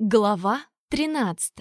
Глава 13.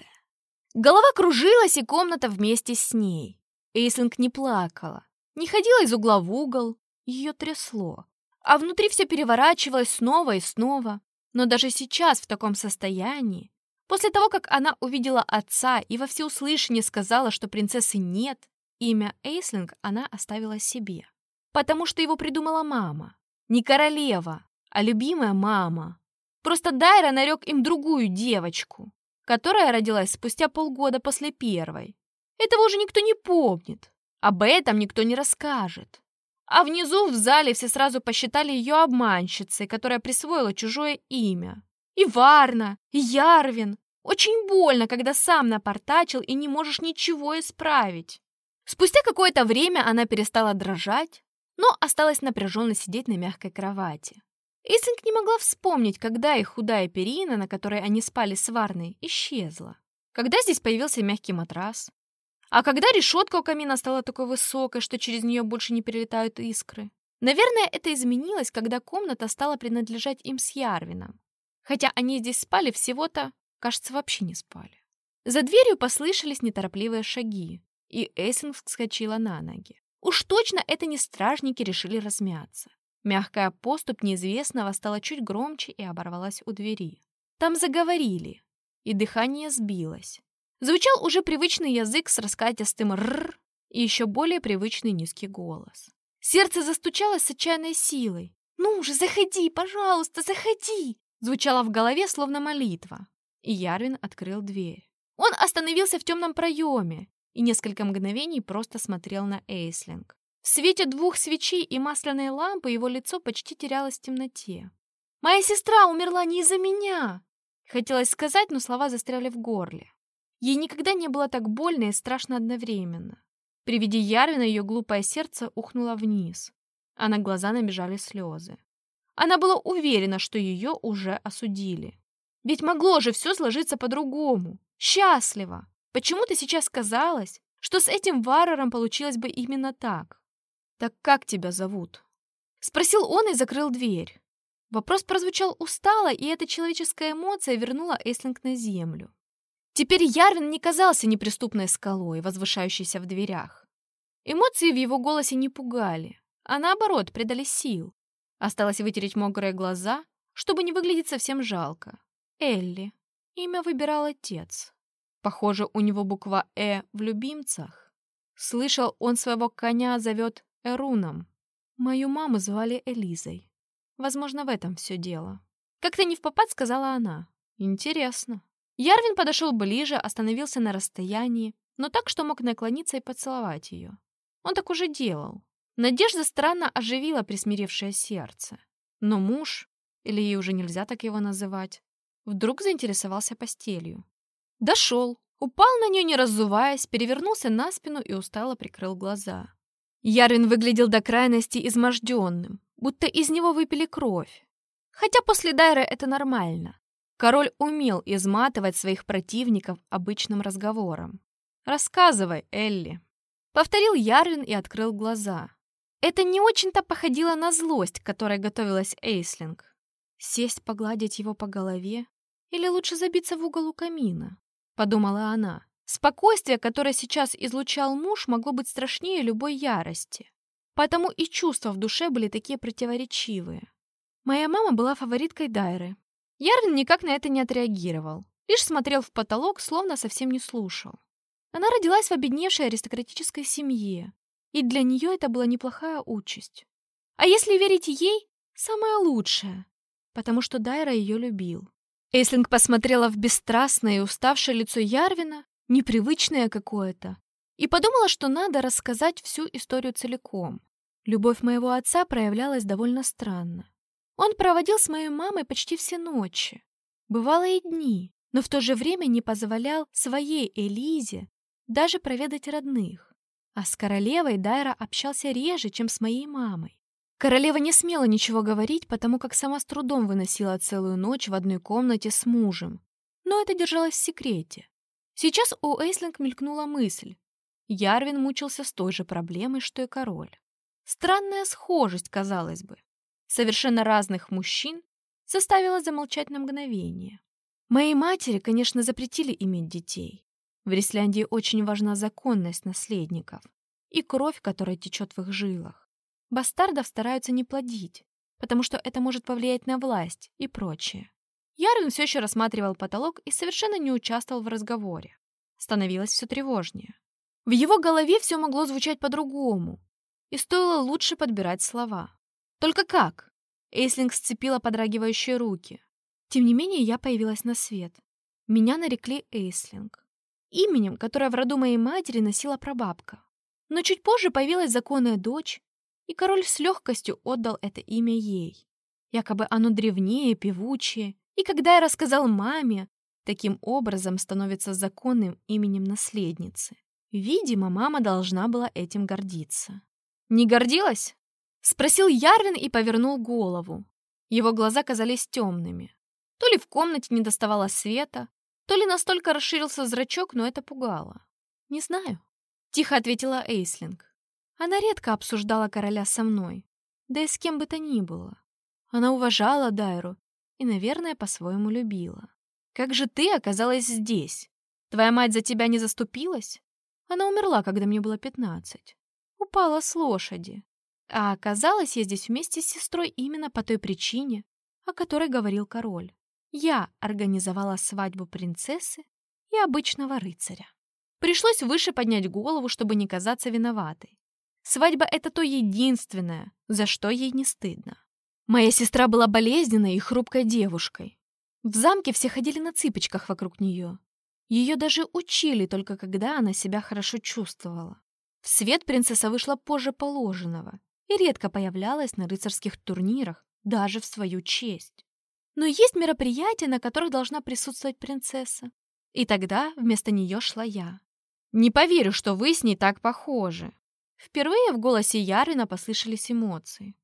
Голова кружилась, и комната вместе с ней. Эйслинг не плакала, не ходила из угла в угол, ее трясло. А внутри все переворачивалось снова и снова. Но даже сейчас, в таком состоянии, после того, как она увидела отца и во всеуслышание сказала, что принцессы нет, имя Эйслинг она оставила себе. Потому что его придумала мама. Не королева, а любимая мама. Просто Дайра нарек им другую девочку, которая родилась спустя полгода после первой. Этого уже никто не помнит. Об этом никто не расскажет. А внизу в зале все сразу посчитали ее обманщицей, которая присвоила чужое имя. И Варна, и Ярвин. Очень больно, когда сам напортачил и не можешь ничего исправить. Спустя какое-то время она перестала дрожать, но осталась напряженно сидеть на мягкой кровати. Исинг не могла вспомнить, когда их худая перина, на которой они спали с Варной, исчезла. Когда здесь появился мягкий матрас. А когда решетка у камина стала такой высокой, что через нее больше не перелетают искры. Наверное, это изменилось, когда комната стала принадлежать им с Ярвином. Хотя они здесь спали всего-то, кажется, вообще не спали. За дверью послышались неторопливые шаги, и Эссинг вскочила на ноги. Уж точно это не стражники решили размяться. Мягкая поступь неизвестного стала чуть громче и оборвалась у двери. Там заговорили, и дыхание сбилось. Звучал уже привычный язык с раскатистым «рррр» и еще более привычный низкий голос. Сердце застучало с отчаянной силой. «Ну же, заходи, пожалуйста, заходи!» Звучало в голове, словно молитва. И Ярвин открыл дверь. Он остановился в темном проеме и несколько мгновений просто смотрел на Эйслинг. В свете двух свечей и масляной лампы его лицо почти терялось в темноте. «Моя сестра умерла не из-за меня!» Хотелось сказать, но слова застряли в горле. Ей никогда не было так больно и страшно одновременно. При виде Ярвина ее глупое сердце ухнуло вниз, а на глаза набежали слезы. Она была уверена, что ее уже осудили. Ведь могло же все сложиться по-другому. Счастливо. Почему-то сейчас казалось, что с этим Варрером получилось бы именно так. «Так как тебя зовут?» Спросил он и закрыл дверь. Вопрос прозвучал устало, и эта человеческая эмоция вернула Эйслинг на землю. Теперь Ярвин не казался неприступной скалой, возвышающейся в дверях. Эмоции в его голосе не пугали, а наоборот придали сил. Осталось вытереть мокрые глаза, чтобы не выглядеть совсем жалко. Элли. Имя выбирал отец. Похоже, у него буква «э» в любимцах. Слышал, он своего коня зовет Эруном. Мою маму звали Элизой. Возможно, в этом все дело. Как-то не в попад сказала она. Интересно. Ярвин подошел ближе, остановился на расстоянии, но так, что мог наклониться и поцеловать ее. Он так уже делал. Надежда странно оживила присмиревшее сердце. Но муж, или ей уже нельзя так его называть, вдруг заинтересовался постелью. Дошел, упал на нее, не разуваясь, перевернулся на спину и устало прикрыл глаза. Ярвин выглядел до крайности изможденным, будто из него выпили кровь. Хотя после Дайра это нормально. Король умел изматывать своих противников обычным разговором. «Рассказывай, Элли», — повторил Ярвин и открыл глаза. Это не очень-то походило на злость, к которой готовилась Эйслинг. Сесть, погладить его по голове? Или лучше забиться в угол у камина? Подумала она. Спокойствие, которое сейчас излучал муж, могло быть страшнее любой ярости. Потому и чувства в душе были такие противоречивые. Моя мама была фавориткой Дайры. Ярвин никак на это не отреагировал, лишь смотрел в потолок, словно совсем не слушал. Она родилась в обедневшей аристократической семье, и для нее это была неплохая участь. А если верить ей, самая лучшая, потому что Дайра ее любил. Эйслинг посмотрела в бесстрастное и уставшее лицо Ярвина непривычное какое-то, и подумала, что надо рассказать всю историю целиком. Любовь моего отца проявлялась довольно странно. Он проводил с моей мамой почти все ночи. Бывало и дни, но в то же время не позволял своей Элизе даже проведать родных. А с королевой Дайра общался реже, чем с моей мамой. Королева не смела ничего говорить, потому как сама с трудом выносила целую ночь в одной комнате с мужем. Но это держалось в секрете. Сейчас у Эйслинг мелькнула мысль. Ярвин мучился с той же проблемой, что и король. Странная схожесть, казалось бы. Совершенно разных мужчин заставила замолчать на мгновение. Моей матери, конечно, запретили иметь детей. В Ресляндии очень важна законность наследников и кровь, которая течет в их жилах. Бастардов стараются не плодить, потому что это может повлиять на власть и прочее. Ярвин все еще рассматривал потолок и совершенно не участвовал в разговоре. Становилось все тревожнее. В его голове все могло звучать по-другому, и стоило лучше подбирать слова. Только как? Эйслинг сцепила подрагивающие руки. Тем не менее, я появилась на свет. Меня нарекли Эйслинг. Именем, которое в роду моей матери носила прабабка. Но чуть позже появилась законная дочь, и король с легкостью отдал это имя ей. Якобы оно древнее, певучее, и когда я рассказал маме, таким образом становится законным именем наследницы. Видимо, мама должна была этим гордиться. «Не гордилась?» — спросил Ярвин и повернул голову. Его глаза казались темными. То ли в комнате не доставало света, то ли настолько расширился зрачок, но это пугало. «Не знаю», — тихо ответила Эйслинг. Она редко обсуждала короля со мной, да и с кем бы то ни было. Она уважала Дайру и, наверное, по-своему любила. «Как же ты оказалась здесь? Твоя мать за тебя не заступилась?» Она умерла, когда мне было пятнадцать. Упала с лошади. А оказалась я здесь вместе с сестрой именно по той причине, о которой говорил король. Я организовала свадьбу принцессы и обычного рыцаря. Пришлось выше поднять голову, чтобы не казаться виноватой. Свадьба — это то единственное, за что ей не стыдно. Моя сестра была болезненной и хрупкой девушкой. В замке все ходили на цыпочках вокруг нее. Ее даже учили только когда она себя хорошо чувствовала. В свет принцесса вышла позже положенного и редко появлялась на рыцарских турнирах, даже в свою честь. Но есть мероприятия, на которых должна присутствовать принцесса. И тогда вместо нее шла я. Не поверю, что вы с ней так похожи. Впервые в голосе Ярина послышались эмоции.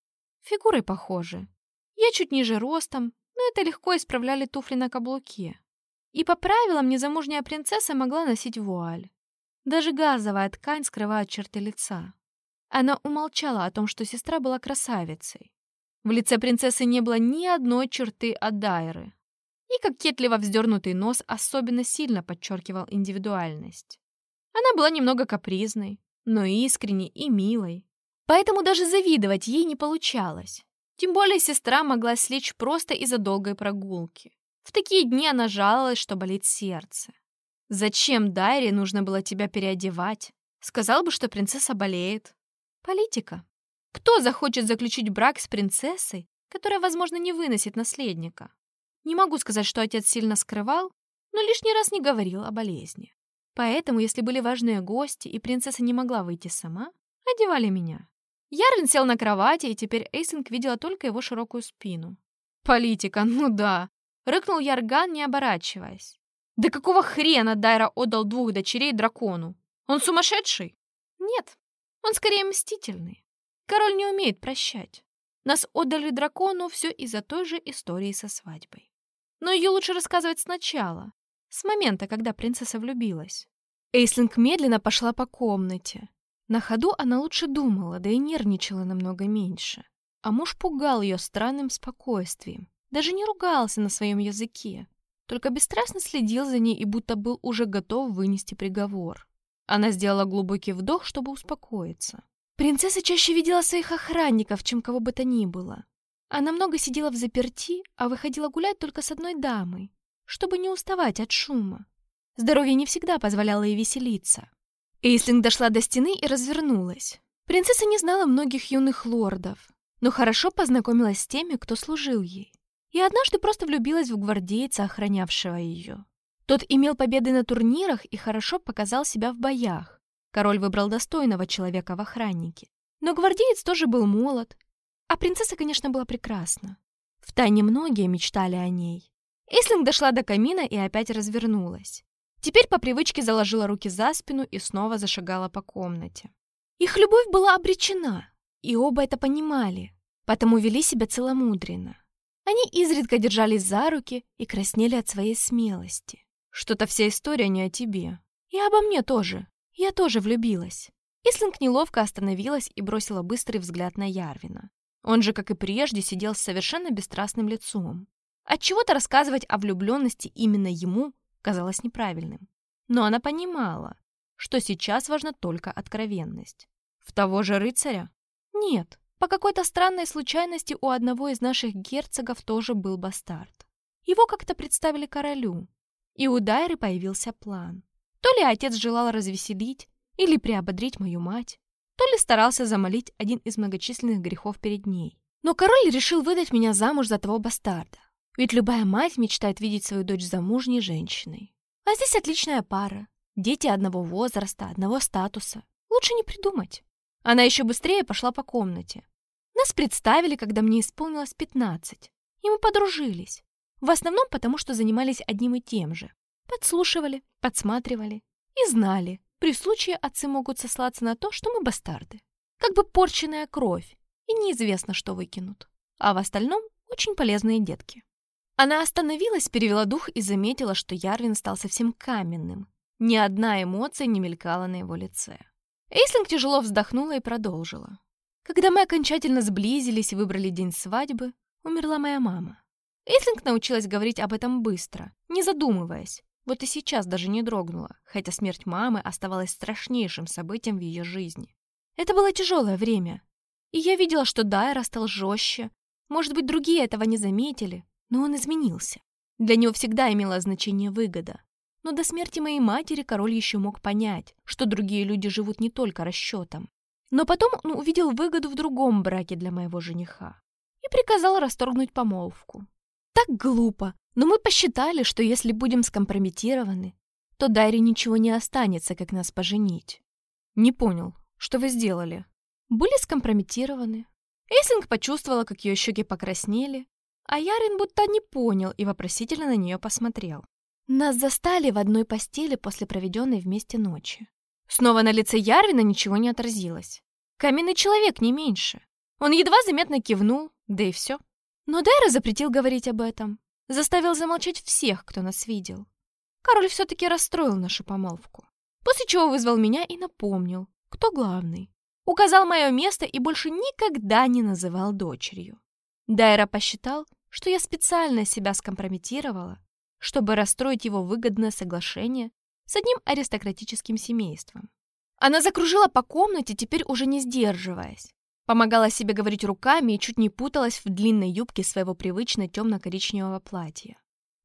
Фигурой похожи. Я чуть ниже ростом, но это легко исправляли туфли на каблуке. И по правилам незамужняя принцесса могла носить вуаль. Даже газовая ткань скрывает черты лица. Она умолчала о том, что сестра была красавицей. В лице принцессы не было ни одной черты от Дайры. И кокетливо вздернутый нос особенно сильно подчеркивал индивидуальность. Она была немного капризной, но искренней и милой. Поэтому даже завидовать ей не получалось. Тем более сестра могла слечь просто из-за долгой прогулки. В такие дни она жаловалась, что болит сердце. «Зачем Дайре нужно было тебя переодевать? Сказал бы, что принцесса болеет». Политика. Кто захочет заключить брак с принцессой, которая, возможно, не выносит наследника? Не могу сказать, что отец сильно скрывал, но лишний раз не говорил о болезни. Поэтому, если были важные гости, и принцесса не могла выйти сама, одевали меня. Ярлин сел на кровати, и теперь Эйсинг видела только его широкую спину. Политика, ну да. Рыкнул Ярган, не оборачиваясь. «Да какого хрена Дайра отдал двух дочерей дракону? Он сумасшедший?» «Нет, он скорее мстительный. Король не умеет прощать. Нас отдали дракону все из-за той же истории со свадьбой. Но ее лучше рассказывать сначала, с момента, когда принцесса влюбилась». Эйслинг медленно пошла по комнате. На ходу она лучше думала, да и нервничала намного меньше. А муж пугал ее странным спокойствием, даже не ругался на своем языке, только бесстрастно следил за ней и будто был уже готов вынести приговор. Она сделала глубокий вдох, чтобы успокоиться. Принцесса чаще видела своих охранников, чем кого бы то ни было. Она много сидела в заперти, а выходила гулять только с одной дамой, чтобы не уставать от шума. Здоровье не всегда позволяло ей веселиться. Эйслинг дошла до стены и развернулась. Принцесса не знала многих юных лордов, но хорошо познакомилась с теми, кто служил ей и однажды просто влюбилась в гвардейца, охранявшего ее. Тот имел победы на турнирах и хорошо показал себя в боях. Король выбрал достойного человека в охраннике. Но гвардеец тоже был молод, а принцесса, конечно, была прекрасна. Втайне многие мечтали о ней. Эйслинг дошла до камина и опять развернулась. Теперь по привычке заложила руки за спину и снова зашагала по комнате. Их любовь была обречена, и оба это понимали, потому вели себя целомудренно. Они изредка держались за руки и краснели от своей смелости. Что-то вся история не о тебе. И обо мне тоже. Я тоже влюбилась. Ислинг неловко остановилась и бросила быстрый взгляд на Ярвина. Он же, как и прежде, сидел с совершенно бесстрастным лицом. Отчего-то рассказывать о влюбленности именно ему казалось неправильным. Но она понимала, что сейчас важна только откровенность. В того же рыцаря? Нет, по какой-то странной случайности у одного из наших герцогов тоже был бастард. Его как-то представили королю, и у Дайры появился план. То ли отец желал развеселить или приободрить мою мать, то ли старался замолить один из многочисленных грехов перед ней. Но король решил выдать меня замуж за того бастарда. Ведь любая мать мечтает видеть свою дочь замужней женщиной. А здесь отличная пара. Дети одного возраста, одного статуса. Лучше не придумать. Она еще быстрее пошла по комнате. Нас представили, когда мне исполнилось 15. И мы подружились. В основном потому, что занимались одним и тем же. Подслушивали, подсматривали и знали, при случае отцы могут сослаться на то, что мы бастарды. Как бы порченная кровь, и неизвестно, что выкинут. А в остальном очень полезные детки. Она остановилась, перевела дух и заметила, что Ярвин стал совсем каменным. Ни одна эмоция не мелькала на его лице. Эйслинг тяжело вздохнула и продолжила. Когда мы окончательно сблизились и выбрали день свадьбы, умерла моя мама. Эйслинг научилась говорить об этом быстро, не задумываясь. Вот и сейчас даже не дрогнула, хотя смерть мамы оставалась страшнейшим событием в ее жизни. Это было тяжелое время. И я видела, что Дайра стал жестче. Может быть, другие этого не заметили, но он изменился. Для него всегда имело значение выгода. Но до смерти моей матери король еще мог понять, что другие люди живут не только расчетом. Но потом он увидел выгоду в другом браке для моего жениха и приказал расторгнуть помолвку. Так глупо, но мы посчитали, что если будем скомпрометированы, то Дайре ничего не останется, как нас поженить. Не понял, что вы сделали? Были скомпрометированы. Эйсинг почувствовала, как ее щеки покраснели, а Ярин будто не понял и вопросительно на нее посмотрел. Нас застали в одной постели после проведенной вместе ночи. Снова на лице Ярвина ничего не отразилось. Каменный человек, не меньше. Он едва заметно кивнул, да и все. Но Дайра запретил говорить об этом. Заставил замолчать всех, кто нас видел. Король все-таки расстроил нашу помолвку. После чего вызвал меня и напомнил, кто главный. Указал мое место и больше никогда не называл дочерью. Дайра посчитал, что я специально себя скомпрометировала, чтобы расстроить его выгодное соглашение с одним аристократическим семейством. Она закружила по комнате, теперь уже не сдерживаясь. Помогала себе говорить руками и чуть не путалась в длинной юбке своего привычно темно-коричневого платья.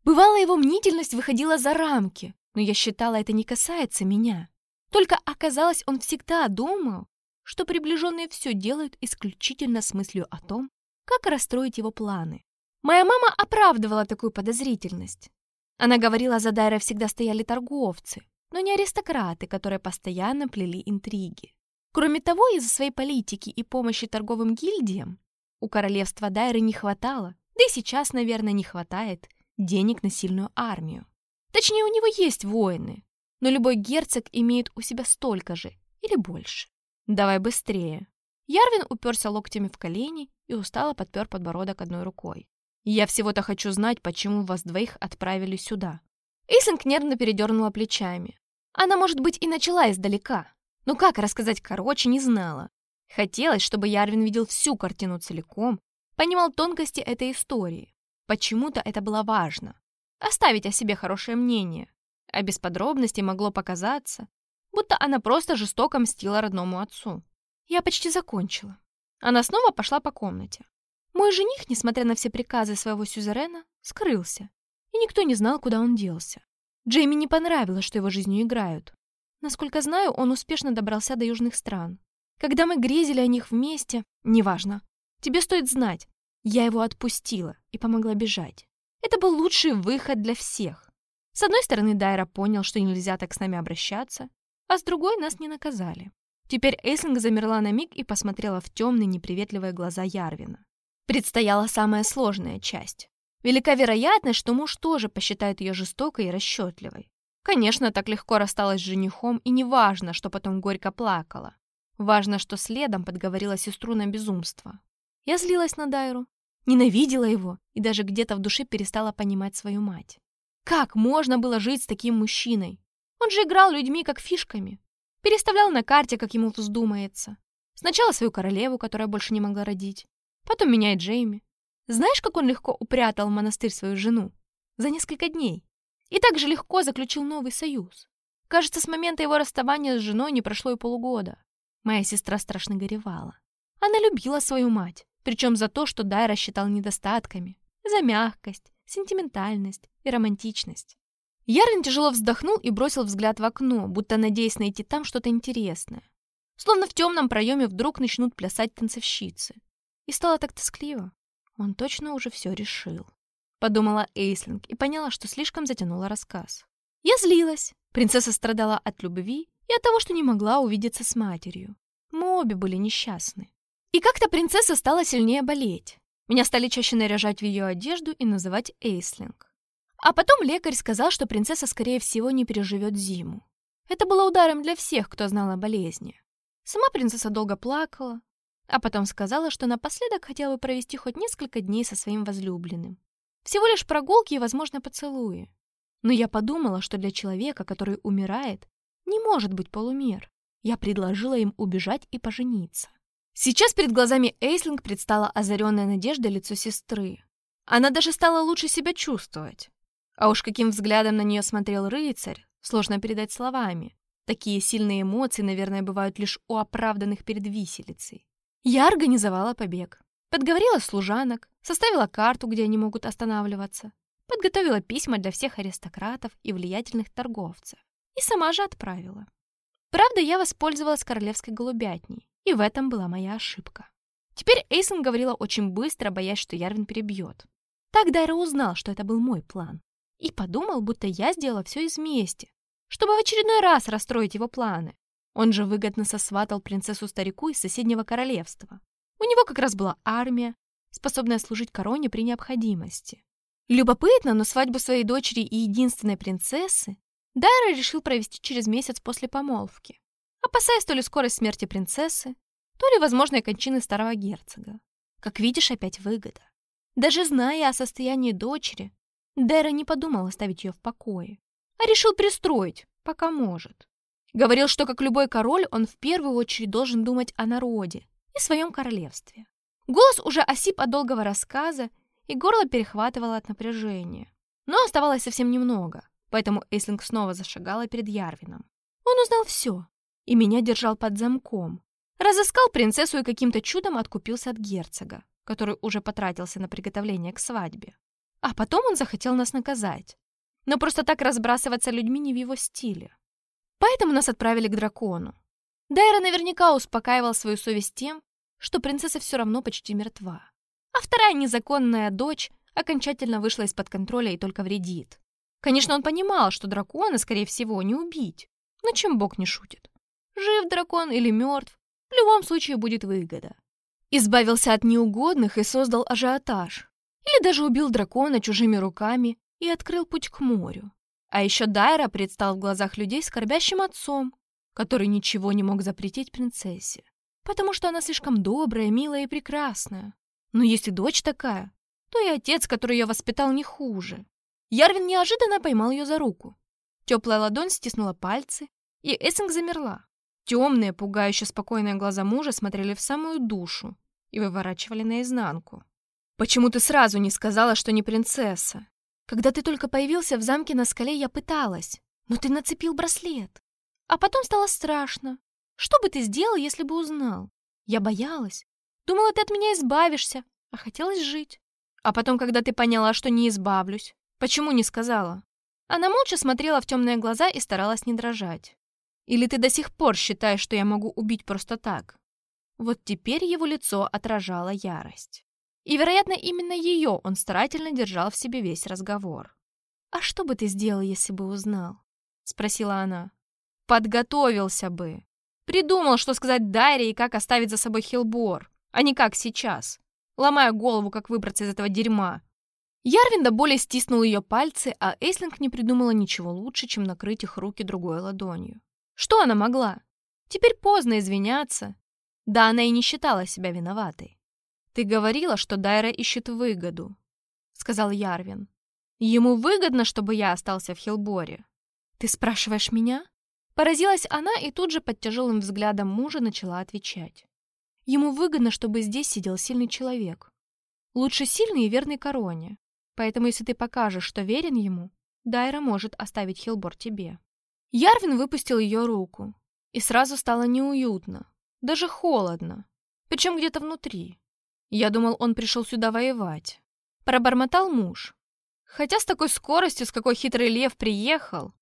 Бывало, его мнительность выходила за рамки, но я считала, это не касается меня. Только оказалось, он всегда думал, что приближенные все делают исключительно с мыслью о том, как расстроить его планы. Моя мама оправдывала такую подозрительность. Она говорила, за Дайрой всегда стояли торговцы, но не аристократы, которые постоянно плели интриги. Кроме того, из-за своей политики и помощи торговым гильдиям у королевства Дайры не хватало, да и сейчас, наверное, не хватает денег на сильную армию. Точнее, у него есть воины, но любой герцог имеет у себя столько же или больше. Давай быстрее. Ярвин уперся локтями в колени и устало подпер подбородок одной рукой. «Я всего-то хочу знать, почему вас двоих отправили сюда». Эйсинг нервно передернула плечами. Она, может быть, и начала издалека, но как рассказать короче, не знала. Хотелось, чтобы Ярвин видел всю картину целиком, понимал тонкости этой истории. Почему-то это было важно. Оставить о себе хорошее мнение. А без подробностей могло показаться, будто она просто жестоко мстила родному отцу. Я почти закончила. Она снова пошла по комнате. Мой жених, несмотря на все приказы своего сюзерена, скрылся, и никто не знал, куда он делся. Джейми не понравилось, что его жизнью играют. Насколько знаю, он успешно добрался до южных стран. Когда мы грезили о них вместе, неважно. Тебе стоит знать, я его отпустила и помогла бежать. Это был лучший выход для всех. С одной стороны, Дайра понял, что нельзя так с нами обращаться, а с другой нас не наказали. Теперь Эйслинг замерла на миг и посмотрела в темные неприветливые глаза Ярвина. Предстояла самая сложная часть. Велика вероятность, что муж тоже посчитает ее жестокой и расчетливой. Конечно, так легко рассталась с женихом, и не важно, что потом горько плакала. Важно, что следом подговорила сестру на безумство. Я злилась на Дайру, ненавидела его и даже где-то в душе перестала понимать свою мать. Как можно было жить с таким мужчиной? Он же играл людьми как фишками. Переставлял на карте, как ему вздумается. Сначала свою королеву, которая больше не могла родить. Потом меня и Джейми. Знаешь, как он легко упрятал в монастырь свою жену? За несколько дней. И так же легко заключил новый союз. Кажется, с момента его расставания с женой не прошло и полугода. Моя сестра страшно горевала. Она любила свою мать, причем за то, что Дайра считал недостатками, за мягкость, сентиментальность и романтичность. Ярвин тяжело вздохнул и бросил взгляд в окно, будто надеясь найти там что-то интересное. Словно в темном проеме вдруг начнут плясать танцовщицы. И стало так тоскливо. Он точно уже все решил. Подумала Эйслинг и поняла, что слишком затянула рассказ. Я злилась. Принцесса страдала от любви и от того, что не могла увидеться с матерью. Мы обе были несчастны. И как-то принцесса стала сильнее болеть. Меня стали чаще наряжать в ее одежду и называть Эйслинг. А потом лекарь сказал, что принцесса, скорее всего, не переживет зиму. Это было ударом для всех, кто знал о болезни. Сама принцесса долго плакала, а потом сказала, что напоследок хотела бы провести хоть несколько дней со своим возлюбленным. Всего лишь прогулки и, возможно, поцелуи. Но я подумала, что для человека, который умирает, не может быть полумер. Я предложила им убежать и пожениться. Сейчас перед глазами Эйслинг предстала озаренная надеждой лицо сестры. Она даже стала лучше себя чувствовать. А уж каким взглядом на нее смотрел рыцарь, сложно передать словами. Такие сильные эмоции, наверное, бывают лишь у оправданных перед виселицей. Я организовала побег. Подговорила служанок, составила карту, где они могут останавливаться, подготовила письма для всех аристократов и влиятельных торговцев. И сама же отправила. Правда, я воспользовалась королевской голубятней. И в этом была моя ошибка. Теперь Эйсон говорила очень быстро, боясь, что Ярвин перебьет. Так Дайра узнал, что это был мой план. И подумал, будто я сделала все из мести, чтобы в очередной раз расстроить его планы. Он же выгодно сосватал принцессу-старику из соседнего королевства. У него как раз была армия, способная служить короне при необходимости. Любопытно, но свадьбу своей дочери и единственной принцессы Дайра решил провести через месяц после помолвки опасаясь то ли скорой смерти принцессы, то ли возможной кончины старого герцога. Как видишь, опять выгода. Даже зная о состоянии дочери, Дэра не подумал оставить ее в покое, а решил пристроить, пока может. Говорил, что, как любой король, он в первую очередь должен думать о народе и своем королевстве. Голос уже осип от долгого рассказа, и горло перехватывало от напряжения. Но оставалось совсем немного, поэтому Эйслинг снова зашагала перед Ярвином. Он узнал все, и меня держал под замком. Разыскал принцессу и каким-то чудом откупился от герцога, который уже потратился на приготовление к свадьбе. А потом он захотел нас наказать. Но просто так разбрасываться людьми не в его стиле. Поэтому нас отправили к дракону. Дайра наверняка успокаивал свою совесть тем, что принцесса все равно почти мертва. А вторая незаконная дочь окончательно вышла из-под контроля и только вредит. Конечно, он понимал, что дракона, скорее всего, не убить. Но чем бог не шутит. Жив дракон или мертв, в любом случае будет выгода. Избавился от неугодных и создал ажиотаж. Или даже убил дракона чужими руками и открыл путь к морю. А еще Дайра предстал в глазах людей скорбящим отцом, который ничего не мог запретить принцессе, потому что она слишком добрая, милая и прекрасная. Но если дочь такая, то и отец, который ее воспитал, не хуже. Ярвин неожиданно поймал ее за руку. Теплая ладонь стиснула пальцы, и Эссинг замерла. Темные, пугающе спокойные глаза мужа смотрели в самую душу и выворачивали наизнанку. «Почему ты сразу не сказала, что не принцесса? Когда ты только появился в замке на скале, я пыталась, но ты нацепил браслет. А потом стало страшно. Что бы ты сделал, если бы узнал? Я боялась. Думала, ты от меня избавишься, а хотелось жить. А потом, когда ты поняла, что не избавлюсь, почему не сказала?» Она молча смотрела в темные глаза и старалась не дрожать. Или ты до сих пор считаешь, что я могу убить просто так?» Вот теперь его лицо отражало ярость. И, вероятно, именно ее он старательно держал в себе весь разговор. «А что бы ты сделал, если бы узнал?» — спросила она. «Подготовился бы. Придумал, что сказать Дайре и как оставить за собой Хилбор, а не как сейчас, ломая голову, как выбраться из этого дерьма». Ярвин до боли стиснул ее пальцы, а Эйслинг не придумала ничего лучше, чем накрыть их руки другой ладонью. Что она могла? Теперь поздно извиняться. Да она и не считала себя виноватой. «Ты говорила, что Дайра ищет выгоду», — сказал Ярвин. «Ему выгодно, чтобы я остался в Хилборе». «Ты спрашиваешь меня?» Поразилась она и тут же под тяжелым взглядом мужа начала отвечать. «Ему выгодно, чтобы здесь сидел сильный человек. Лучше сильный и верный короне. Поэтому если ты покажешь, что верен ему, Дайра может оставить Хилбор тебе. Ярвин выпустил ее руку. И сразу стало неуютно. Даже холодно. Причем где-то внутри. Я думал, он пришел сюда воевать. Пробормотал муж. Хотя с такой скоростью, с какой хитрый лев приехал,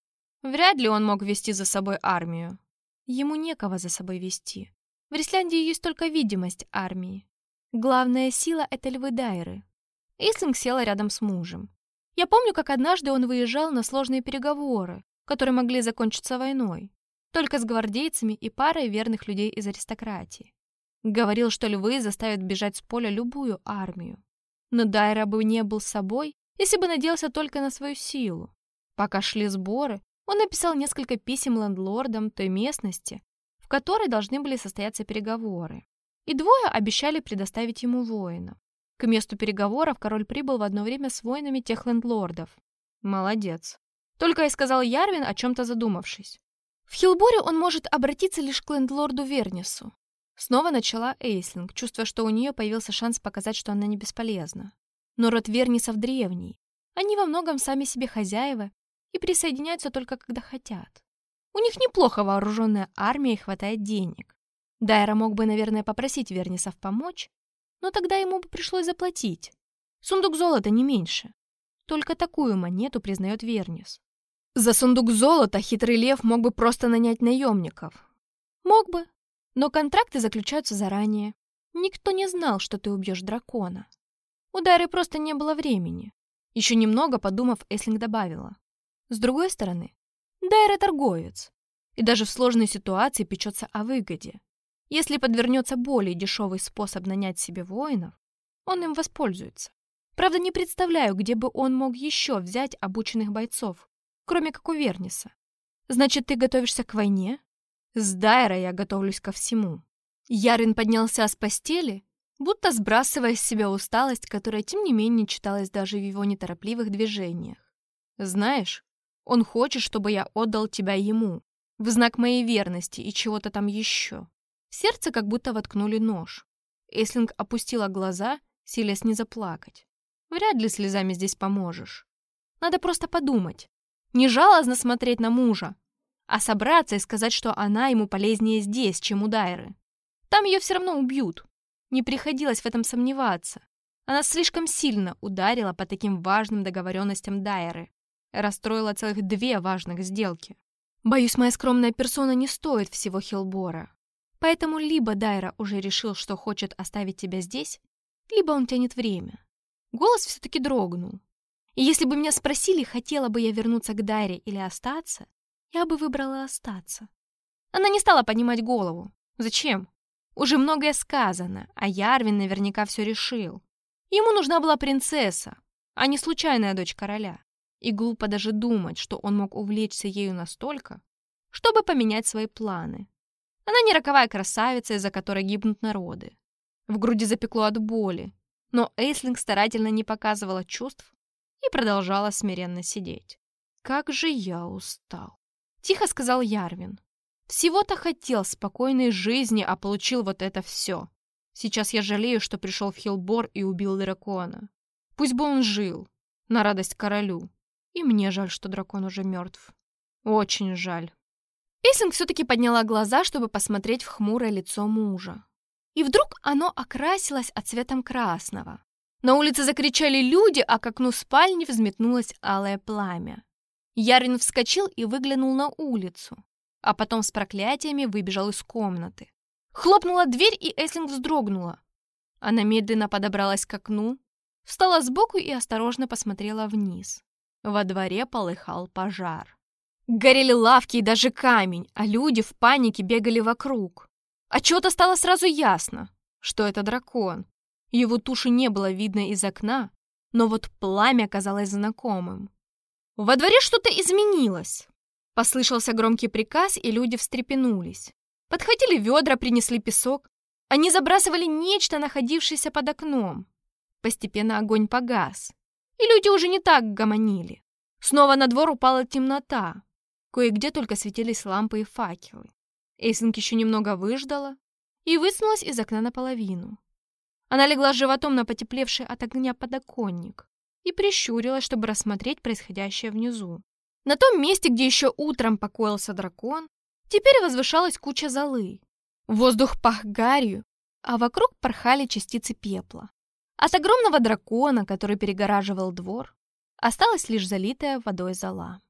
вряд ли он мог вести за собой армию. Ему некого за собой вести. В Рисляндии есть только видимость армии. Главная сила — это львы Дайры. Ислинг села рядом с мужем. Я помню, как однажды он выезжал на сложные переговоры, которые могли закончиться войной, только с гвардейцами и парой верных людей из аристократии. Говорил, что львы заставят бежать с поля любую армию. Но Дайра бы не был собой, если бы надеялся только на свою силу. Пока шли сборы, он написал несколько писем лендлордам той местности, в которой должны были состояться переговоры. И двое обещали предоставить ему воинов. К месту переговоров король прибыл в одно время с воинами тех лендлордов. Молодец. Только и сказал Ярвин, о чем-то задумавшись. В Хилборе он может обратиться лишь к лендлорду Вернису. Снова начала Эйслинг, чувствуя, что у нее появился шанс показать, что она не бесполезна. Но род Вернисов древний. Они во многом сами себе хозяева и присоединяются только когда хотят. У них неплохо вооруженная армия и хватает денег. Дайра мог бы, наверное, попросить Вернисов помочь, но тогда ему бы пришлось заплатить. Сундук золота не меньше. Только такую монету признает Вернис. За сундук золота хитрый лев мог бы просто нанять наемников. Мог бы, но контракты заключаются заранее. Никто не знал, что ты убьешь дракона. У Дайры просто не было времени. Еще немного, подумав, Эслинг добавила. С другой стороны, Дайра торговец. И даже в сложной ситуации печется о выгоде. Если подвернется более дешевый способ нанять себе воинов, он им воспользуется. Правда, не представляю, где бы он мог еще взять обученных бойцов, кроме как у Верниса. Значит, ты готовишься к войне? С Дайра я готовлюсь ко всему. Ярин поднялся с постели, будто сбрасывая с себя усталость, которая, тем не менее, читалась даже в его неторопливых движениях. Знаешь, он хочет, чтобы я отдал тебя ему, в знак моей верности и чего-то там еще. Сердце как будто воткнули нож. Эслинг опустила глаза, силясь не заплакать. Вряд ли слезами здесь поможешь. Надо просто подумать. Не жалостно смотреть на мужа, а собраться и сказать, что она ему полезнее здесь, чем у Дайры. Там ее все равно убьют. Не приходилось в этом сомневаться. Она слишком сильно ударила по таким важным договоренностям Дайры. Расстроила целых две важных сделки. Боюсь, моя скромная персона не стоит всего Хилбора. Поэтому либо Дайра уже решил, что хочет оставить тебя здесь, либо он тянет время. Голос все-таки дрогнул. И если бы меня спросили, хотела бы я вернуться к Дайре или остаться, я бы выбрала остаться. Она не стала поднимать голову. Зачем? Уже многое сказано, а Ярвин наверняка все решил. Ему нужна была принцесса, а не случайная дочь короля. И глупо даже думать, что он мог увлечься ею настолько, чтобы поменять свои планы. Она не роковая красавица, из-за которой гибнут народы. В груди запекло от боли, но Эйслинг старательно не показывала чувств и продолжала смиренно сидеть. «Как же я устал!» — тихо сказал Ярвин. «Всего-то хотел спокойной жизни, а получил вот это все. Сейчас я жалею, что пришел в Хилбор и убил дракона. Пусть бы он жил, на радость королю. И мне жаль, что дракон уже мертв. Очень жаль». Эйслинг все-таки подняла глаза, чтобы посмотреть в хмурое лицо мужа. И вдруг оно окрасилось от цветом красного. На улице закричали люди, а к окну спальни взметнулось алое пламя. Ярин вскочил и выглянул на улицу, а потом с проклятиями выбежал из комнаты. Хлопнула дверь, и Эслинг вздрогнула. Она медленно подобралась к окну, встала сбоку и осторожно посмотрела вниз. Во дворе полыхал пожар. Горели лавки и даже камень, а люди в панике бегали вокруг. А чего-то стало сразу ясно, что это дракон. Его туши не было видно из окна, но вот пламя казалось знакомым. Во дворе что-то изменилось. Послышался громкий приказ, и люди встрепенулись. Подходили ведра, принесли песок. Они забрасывали нечто, находившееся под окном. Постепенно огонь погас, и люди уже не так гомонили. Снова на двор упала темнота, Кое-где только светились лампы и факелы. Эйсинг еще немного выждала и высунулась из окна наполовину. Она легла животом на потеплевший от огня подоконник и прищурилась, чтобы рассмотреть происходящее внизу. На том месте, где еще утром покоился дракон, теперь возвышалась куча золы. Воздух пах гарью, а вокруг порхали частицы пепла. От огромного дракона, который перегораживал двор, осталась лишь залитая водой зола.